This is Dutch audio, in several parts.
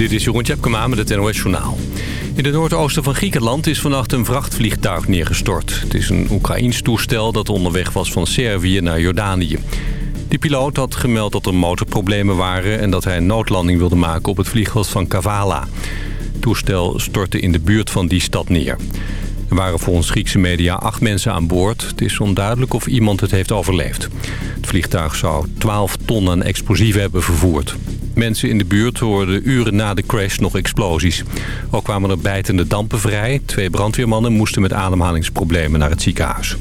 Dit is Jeroen Tjepkema met het NOS Journaal. In het noordoosten van Griekenland is vannacht een vrachtvliegtuig neergestort. Het is een Oekraïns toestel dat onderweg was van Servië naar Jordanië. De piloot had gemeld dat er motorproblemen waren... en dat hij een noodlanding wilde maken op het vliegveld van Kavala. Het toestel stortte in de buurt van die stad neer. Er waren volgens Griekse media acht mensen aan boord. Het is onduidelijk of iemand het heeft overleefd. Het vliegtuig zou 12 ton aan explosieven hebben vervoerd. Mensen in de buurt hoorden uren na de crash nog explosies. Ook kwamen er bijtende dampen vrij. Twee brandweermannen moesten met ademhalingsproblemen naar het ziekenhuis.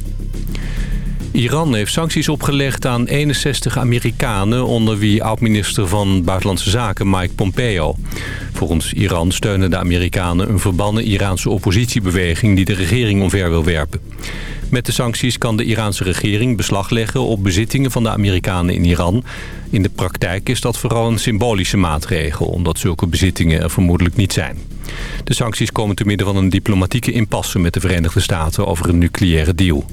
Iran heeft sancties opgelegd aan 61 Amerikanen... onder wie oud-minister van Buitenlandse Zaken Mike Pompeo. Volgens Iran steunen de Amerikanen een verbannen Iraanse oppositiebeweging... die de regering omver wil werpen. Met de sancties kan de Iraanse regering beslag leggen op bezittingen van de Amerikanen in Iran. In de praktijk is dat vooral een symbolische maatregel, omdat zulke bezittingen er vermoedelijk niet zijn. De sancties komen te midden van een diplomatieke impasse met de Verenigde Staten over een nucleaire deal.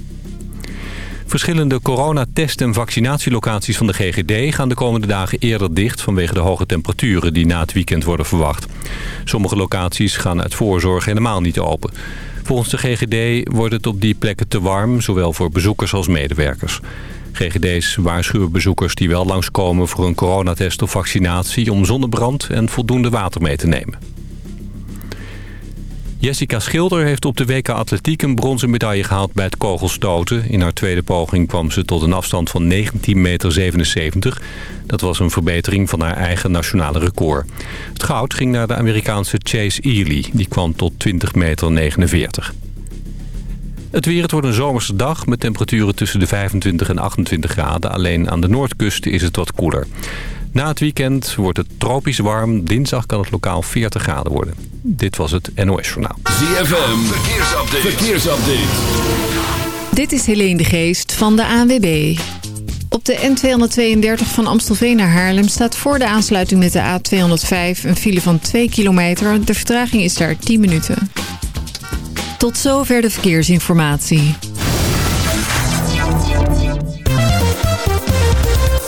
Verschillende coronatest- en vaccinatielocaties van de GGD gaan de komende dagen eerder dicht vanwege de hoge temperaturen die na het weekend worden verwacht. Sommige locaties gaan uit voorzorg helemaal niet open. Volgens de GGD wordt het op die plekken te warm, zowel voor bezoekers als medewerkers. GGD's waarschuwen bezoekers die wel langskomen voor een coronatest of vaccinatie... om zonnebrand en voldoende water mee te nemen. Jessica Schilder heeft op de WK Atletiek een bronzen medaille gehaald bij het kogelstoten. In haar tweede poging kwam ze tot een afstand van 19,77 meter. Dat was een verbetering van haar eigen nationale record. Het goud ging naar de Amerikaanse Chase Ely. Die kwam tot 20,49 meter. Het weer, het wordt een zomerse dag met temperaturen tussen de 25 en 28 graden. Alleen aan de noordkust is het wat koeler. Na het weekend wordt het tropisch warm. Dinsdag kan het lokaal 40 graden worden. Dit was het NOS Journaal. ZFM, verkeersupdate. verkeersupdate. Dit is Helene de Geest van de ANWB. Op de N232 van Amstelveen naar Haarlem staat voor de aansluiting met de A205 een file van 2 kilometer. De vertraging is daar 10 minuten. Tot zover de verkeersinformatie.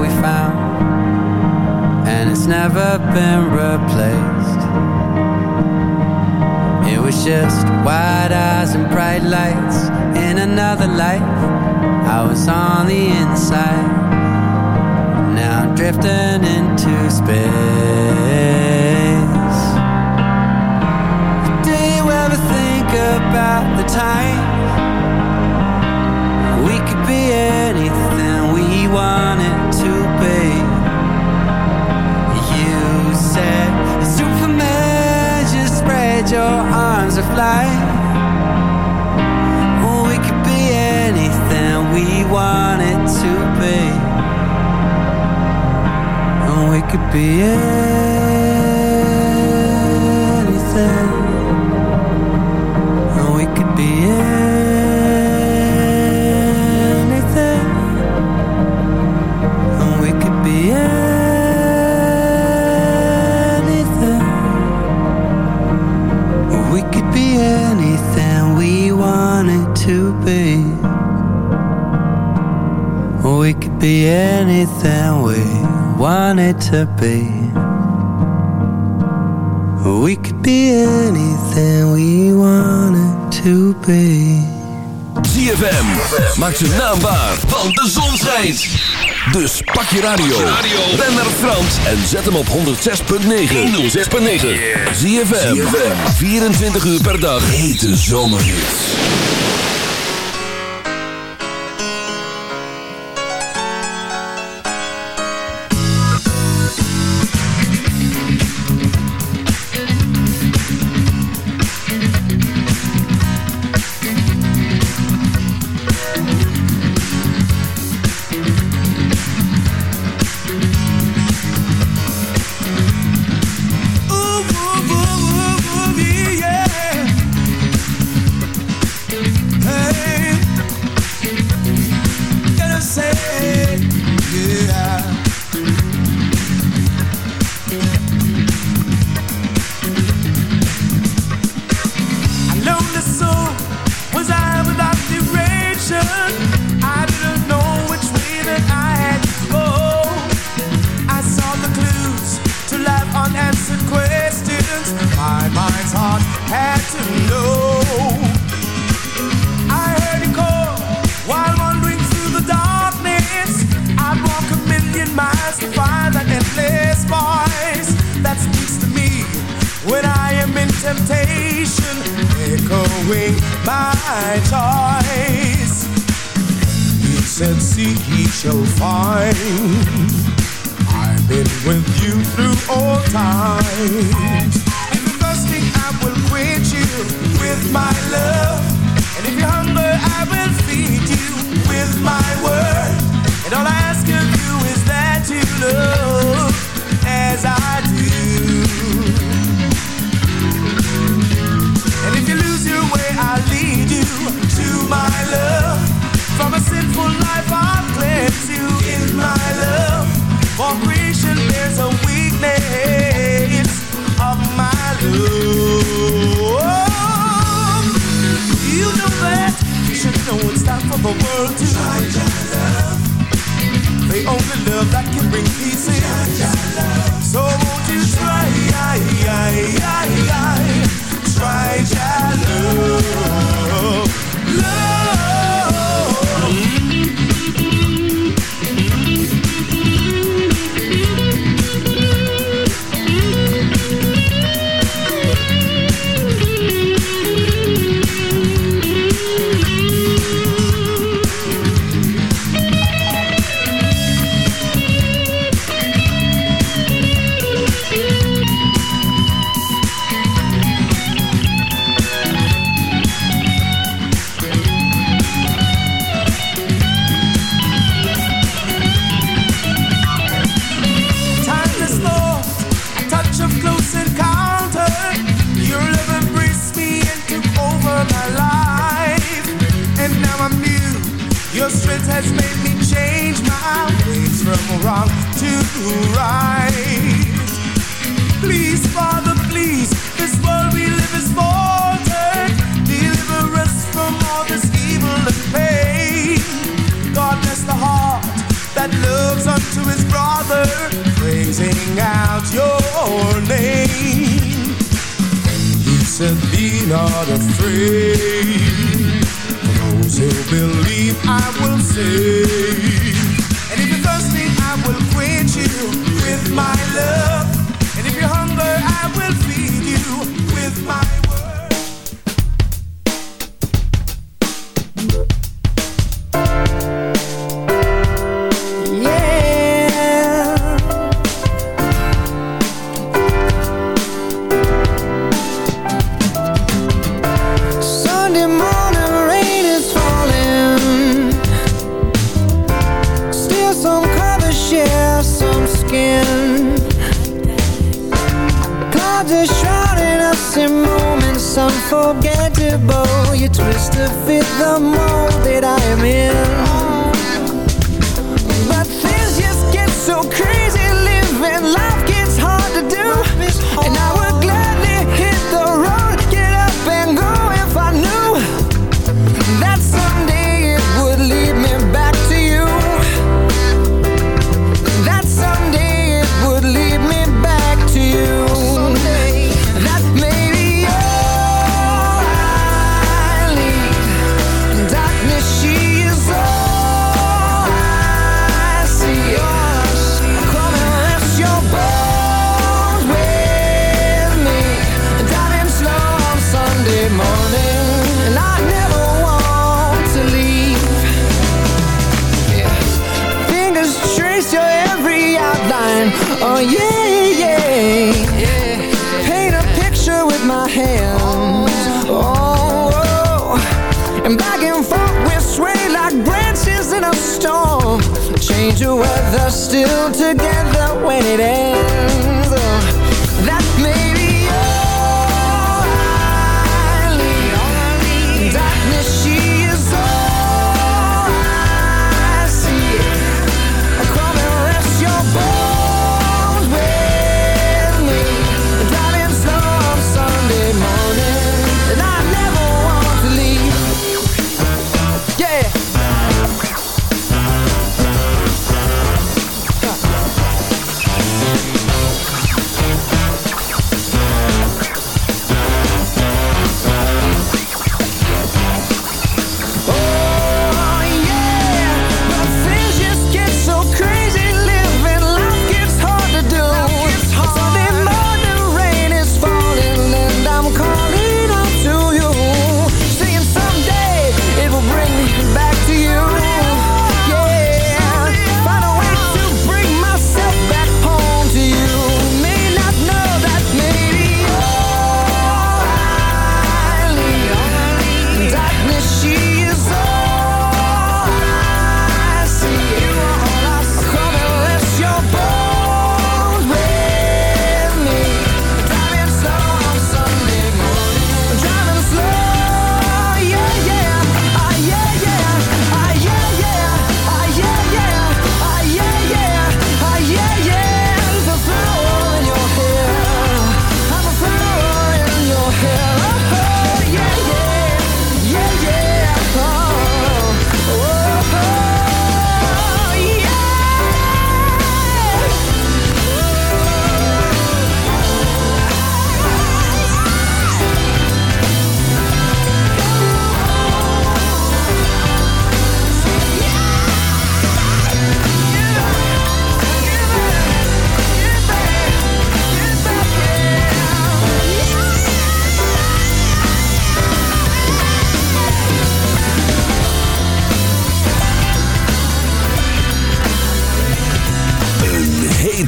We found, and it's never been replaced. It was just wide eyes and bright lights in another life. I was on the inside, now I'm drifting into space. Do you ever think about the time your arms and fly. We could be anything we wanted to be. And we could be anything. Be anything we wanted to be. We could be anything we wanted to be. ZFM maakt zijn naam waar, want de zon schijnt. Dus pak je radio, ben naar Frans en zet hem op 106.9. 106.9. ZFM, 24 uur per dag. Hete zomerhits.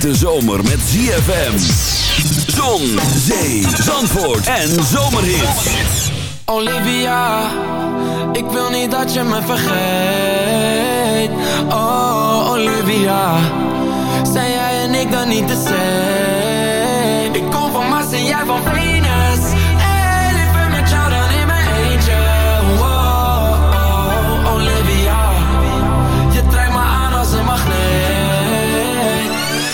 Hete zomer met ZFM. Zon, zee, zandvoort en zomerhits. Olivia, ik wil niet dat je me vergeet. Oh, Olivia, zijn jij en ik dan niet de same? Ik kom van Mars en jij van Venus.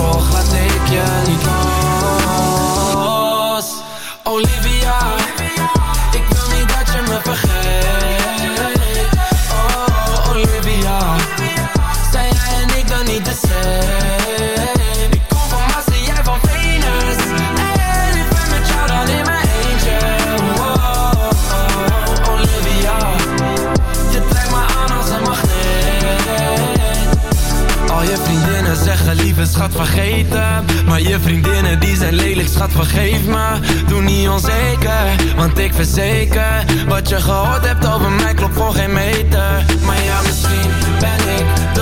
toch laat ik je niet los. Ik vergeten. Maar je vriendinnen die zijn lelijk schat vergeef me. Doe niet onzeker, want ik verzeker. Wat je gehoord hebt over mij klopt voor geen meter. Maar ja misschien ben ik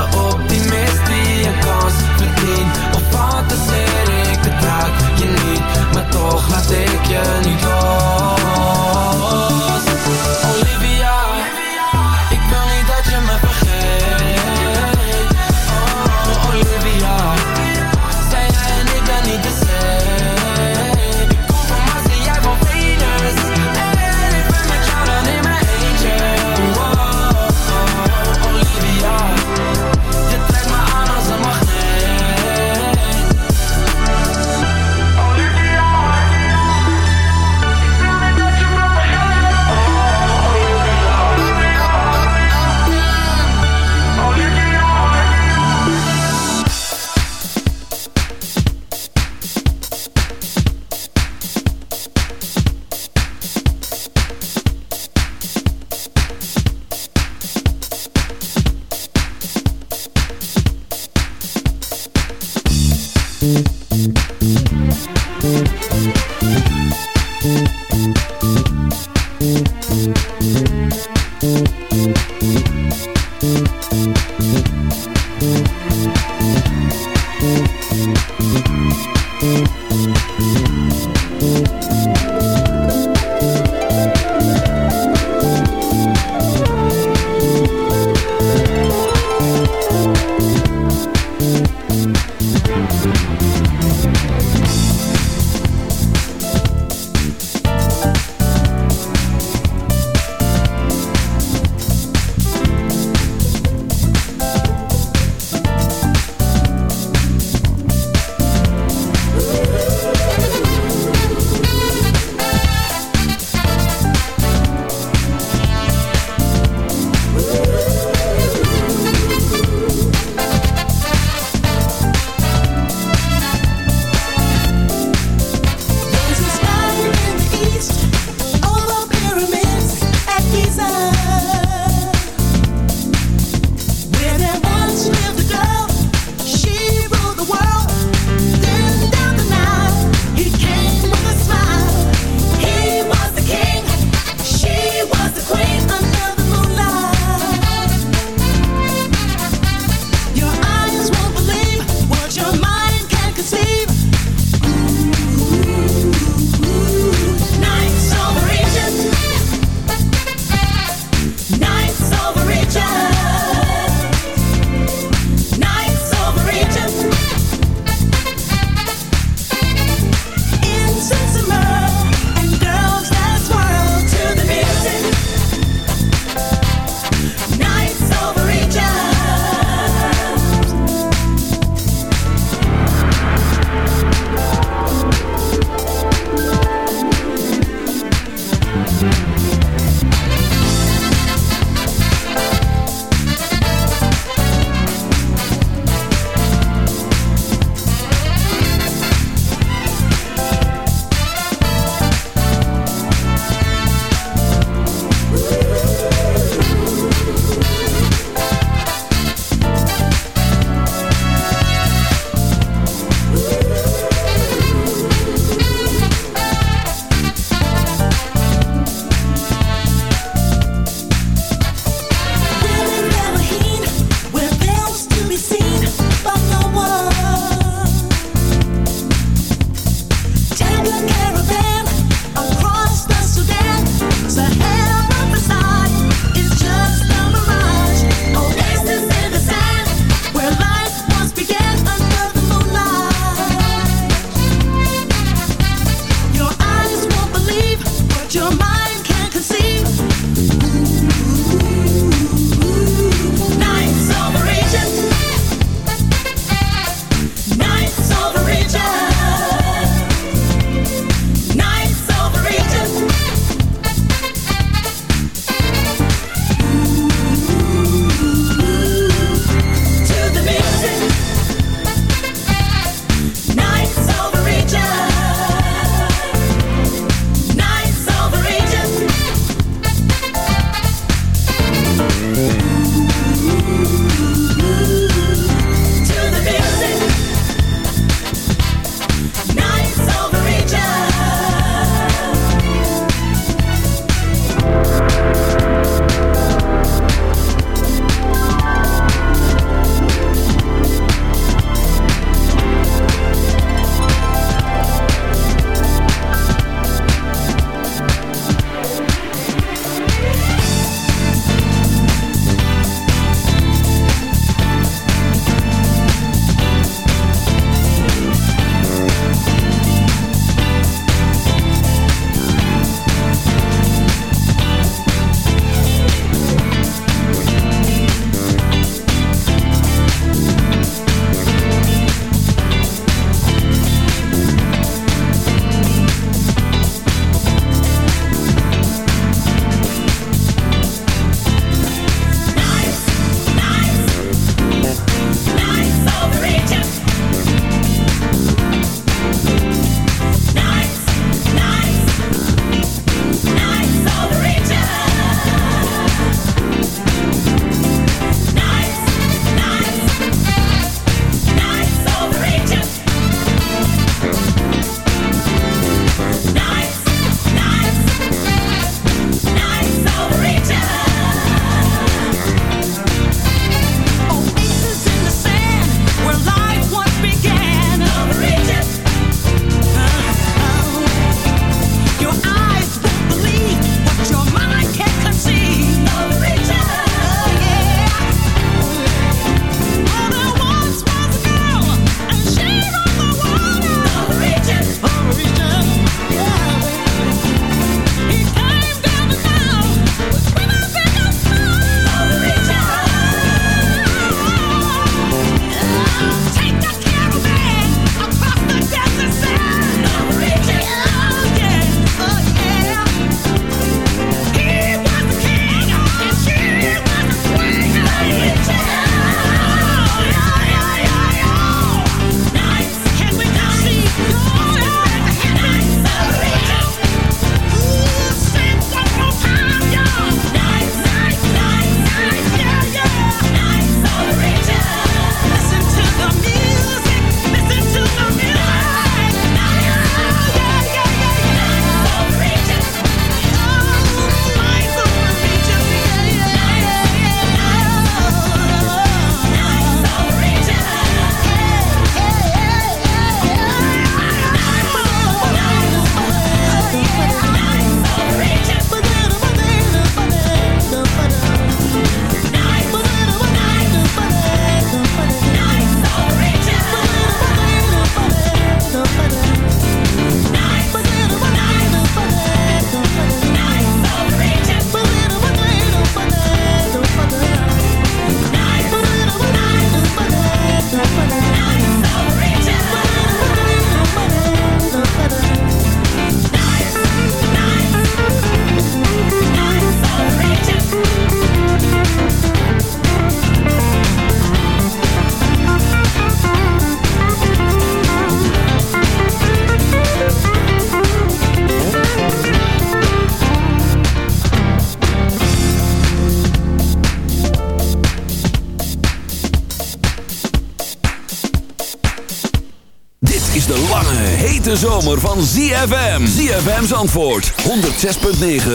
zomer van ZFM. ZFM's antwoord. 106.9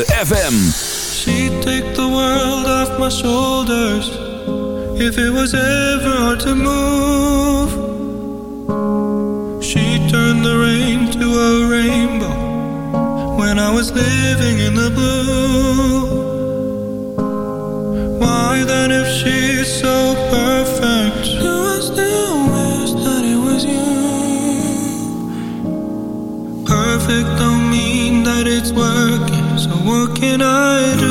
FM. She take the world off my shoulders. If it was ever hard to move. She turned the rain to a rainbow. When I was living in the blue. Why then if she's so perfect. perfect don't mean that it's working. So what can I do?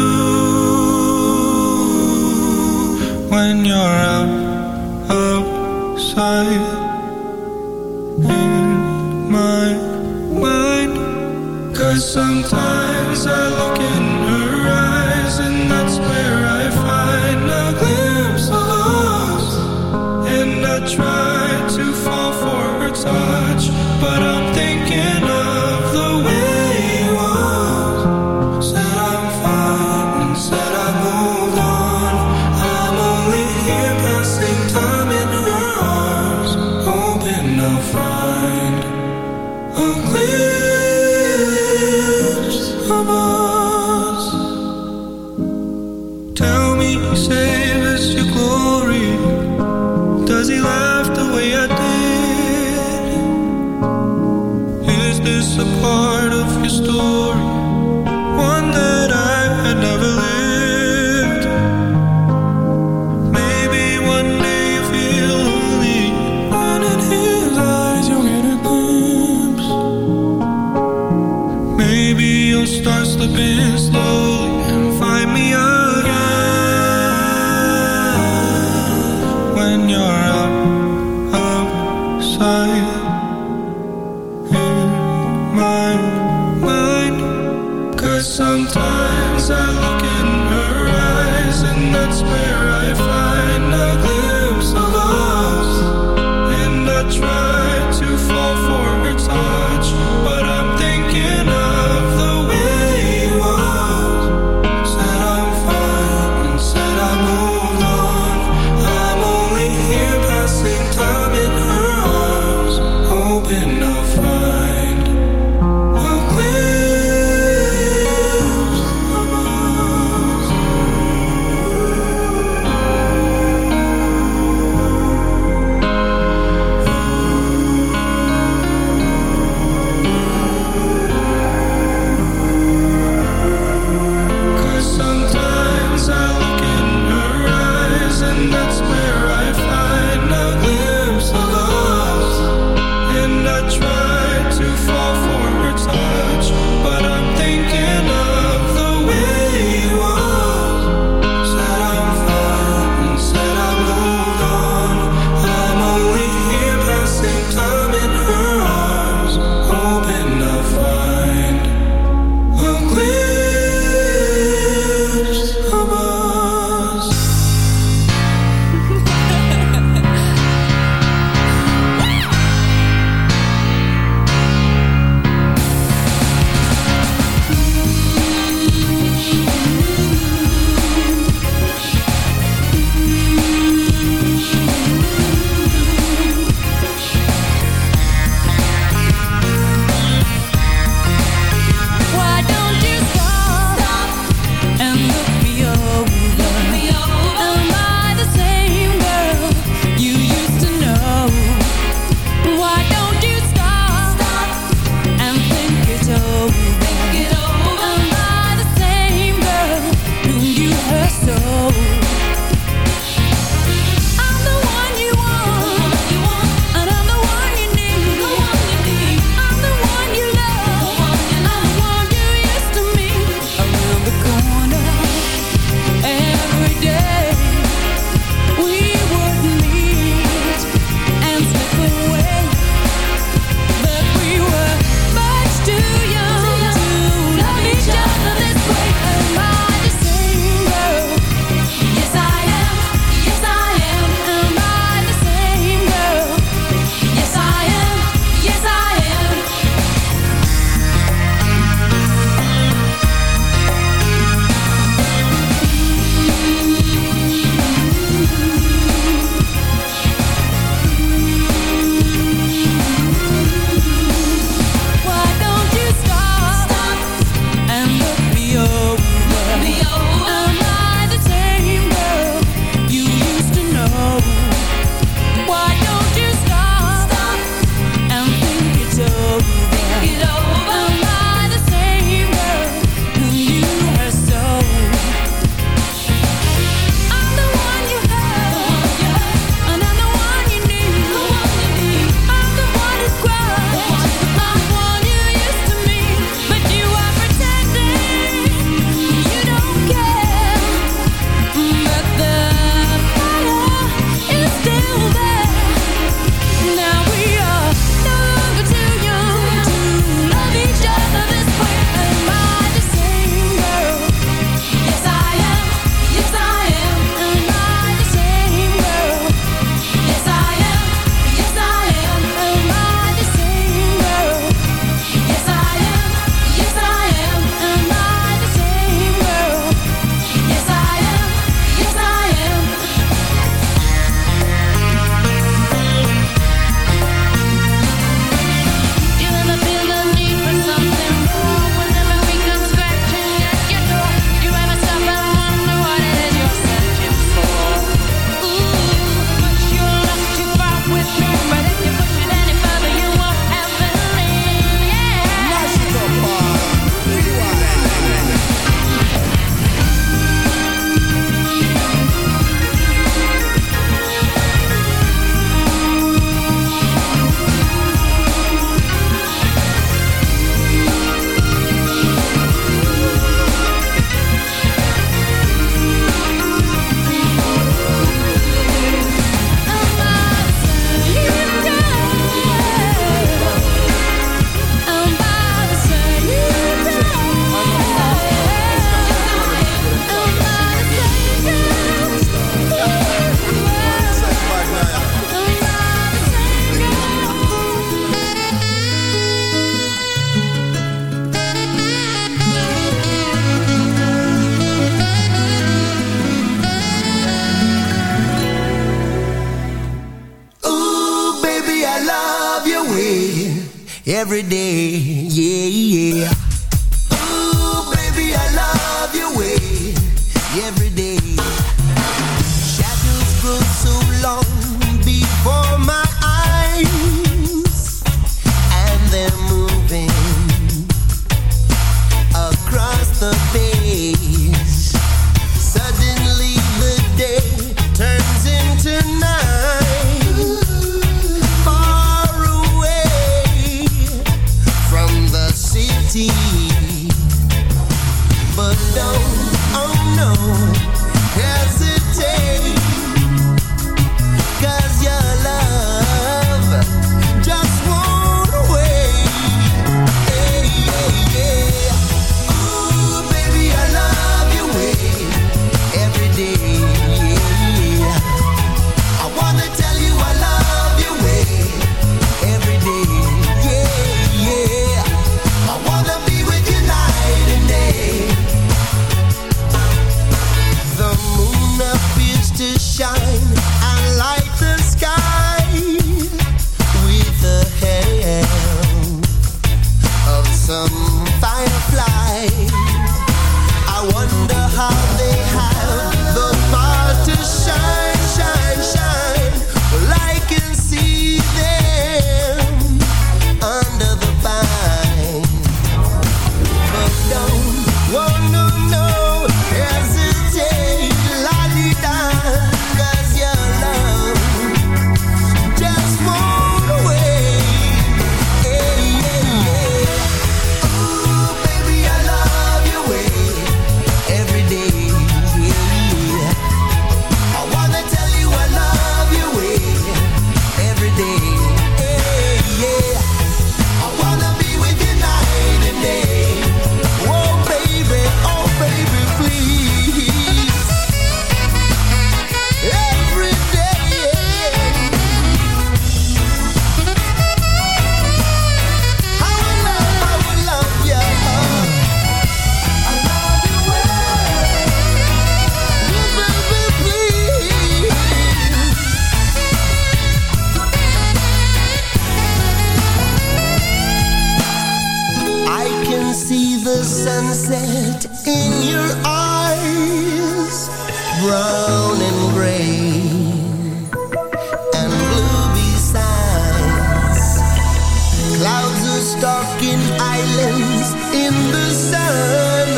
Clouds are stalking islands in the sun.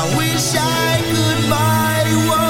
I wish I could buy one.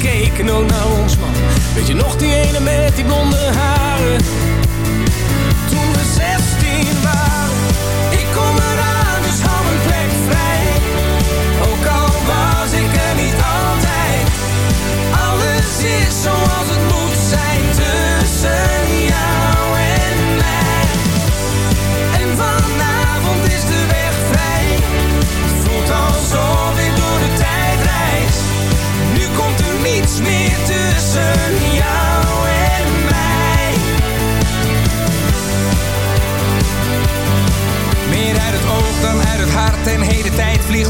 gekeken ook naar ons man. Weet je nog die ene met die blonde haren?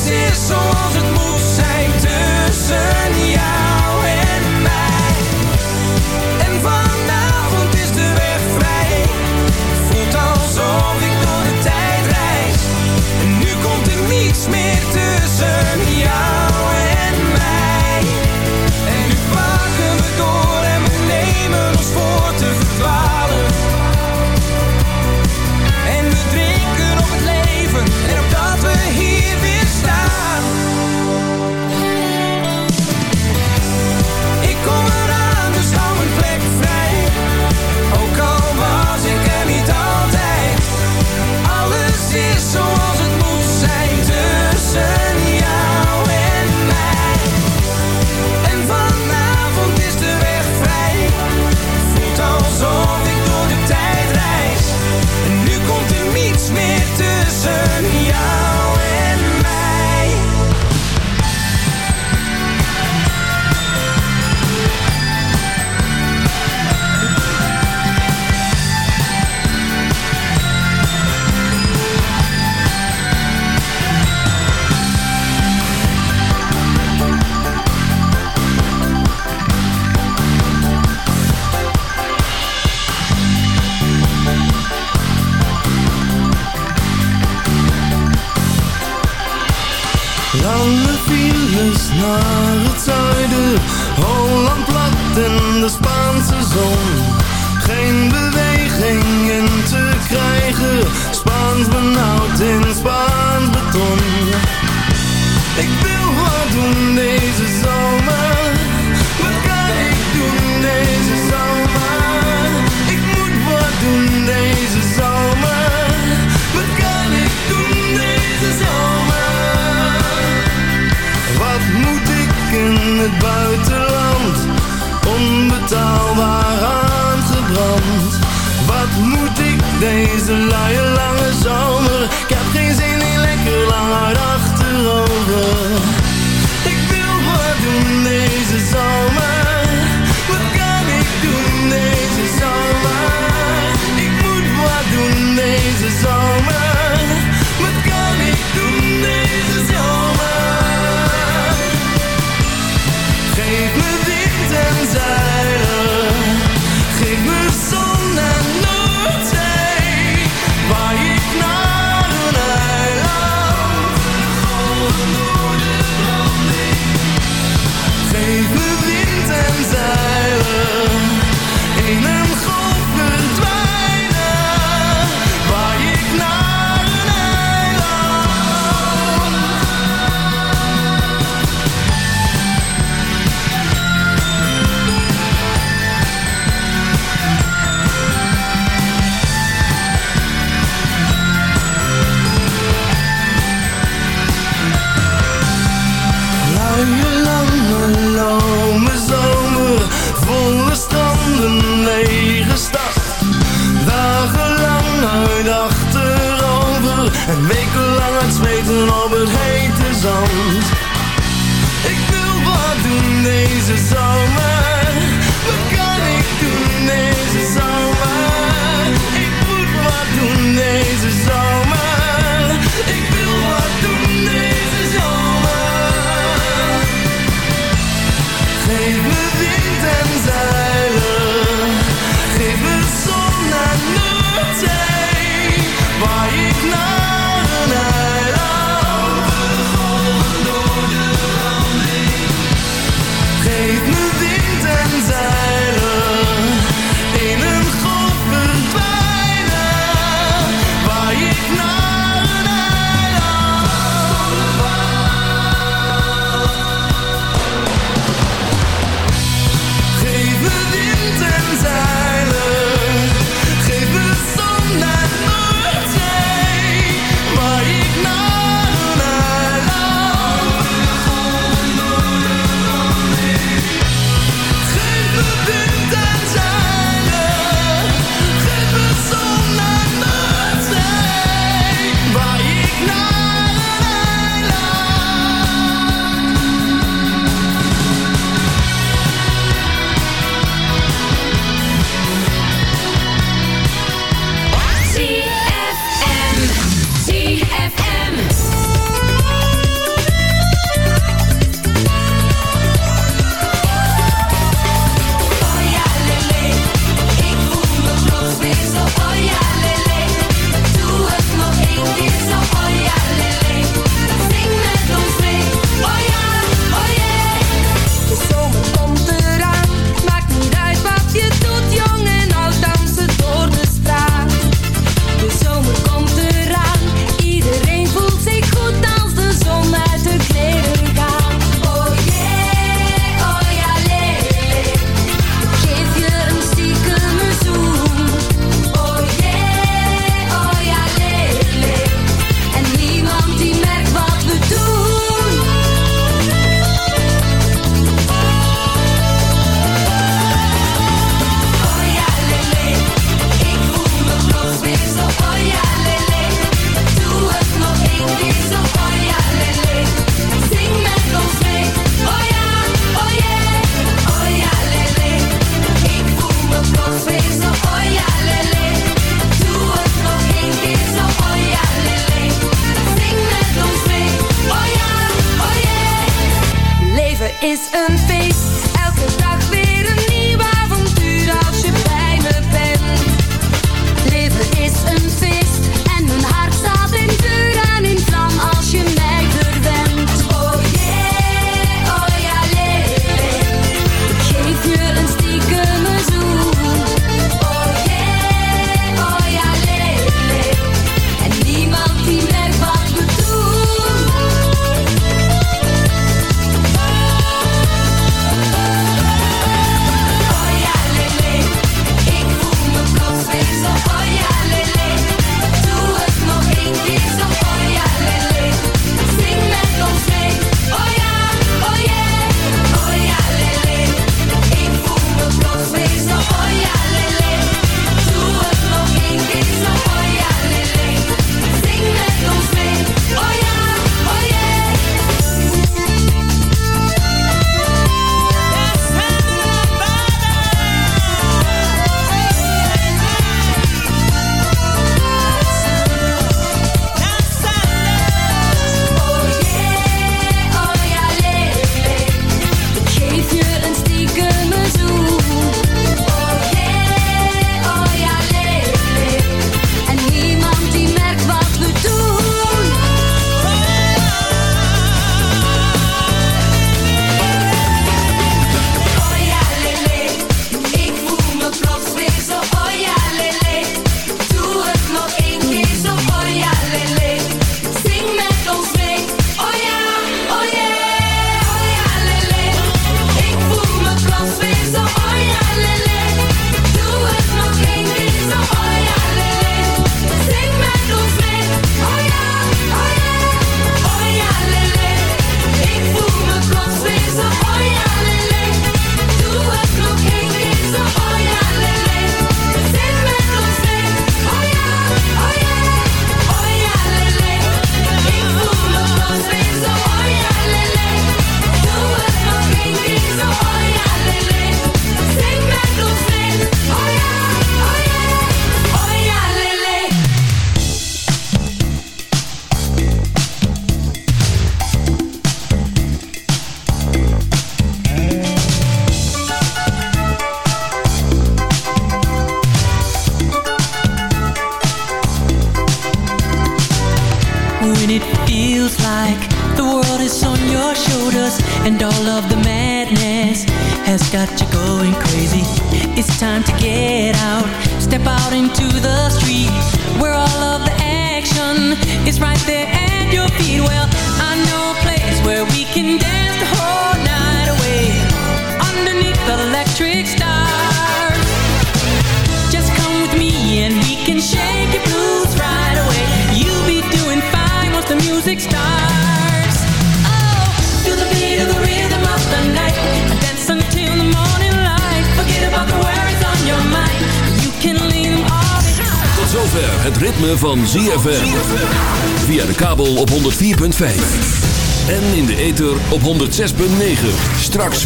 Het is zoals het moet zijn tussen jou en mij. En vanavond is de weg vrij. Voelt als of ik door de tijd reis. En nu komt er niets meer te.